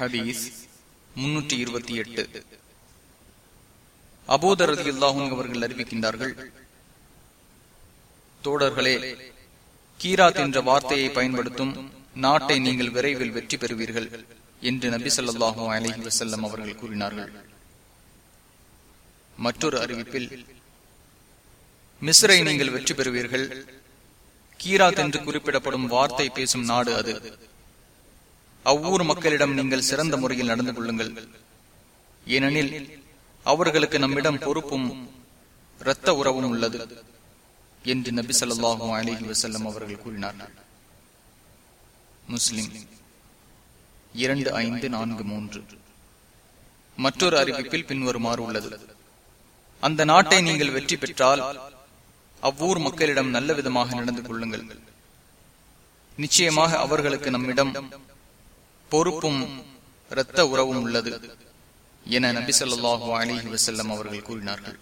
ஹதீஸ் முன்னூற்றி இருபத்தி எட்டு. அபோதரதி அல்லாஹும் அவர்கள் அறிவிக்கின்றார்கள் தோடர்களே கீராத் என்ற வார்த்தையை பயன்படுத்தும் நாட்டை நீங்கள் விரைவில் வெற்றி பெறுவீர்கள் என்று நபி சொல்லாஹு அலஹி வசல்லம் அவர்கள் கூறினார்கள். மற்றொரு அறிவிப்பில் மிஸ்ரை நீங்கள் வெற்றி பெறுவீர்கள் கீராத் என்று குறிப்பிடப்படும் வார்த்தை பேசும் நாடு அது. அவ்வூர் மக்களிடம் நீங்கள் சிறந்த முறையில் நடந்து கொள்ளுங்கள். ஏனெனில் அவர்களுக்கு நம்மிடம் பொறுப்பும் இரத்த உறவும் உள்ளது என்று நபி சொல்லாஹு அலிஹி வசல்லம் அவர்கள் கூறினார்கள் முஸ்லிம் இரண்டு ஐந்து நான்கு மூன்று. மற்றொரு அறிவிப்பில் பின்வருமாறு உள்ளது. அந்த நாட்டை நீங்கள் வெற்றி பெற்றால் அவ்வூர் மக்களிடம் நல்ல விதமாக நடந்து கொள்ளுங்கள். நிச்சயமாக அவர்களுக்கு நம்மிடம் பொறுப்பும் இரத்த உறவும் உள்ளது என நபி சொல்லாஹு அலிஹி வசல்லம் அவர்கள் கூறினார்கள்.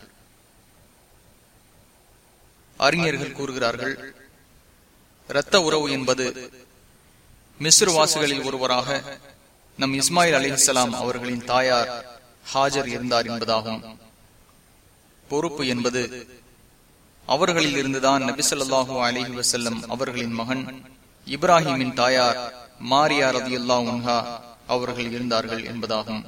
அறிஞர்கள் கூறுகிறார்கள் இரத்த உறவு என்பது மிஸ்ருவாசிகளில் ஒருவராக நம் இஸ்மாயில் அலிஹலாம் அவர்களின் தாயார் ஹாஜர் இருந்தார் என்பதாகும். பொறுப்பு என்பது அவர்களில் இருந்துதான் நபிசல்லாஹு அலிஹி வசல்லம் அவர்களின் மகன் இப்ராஹிமின் தாயார் மாரியா ரதியுல்லா உன்ஹா அவர்கள் இருந்தார்கள் என்பதாகும்.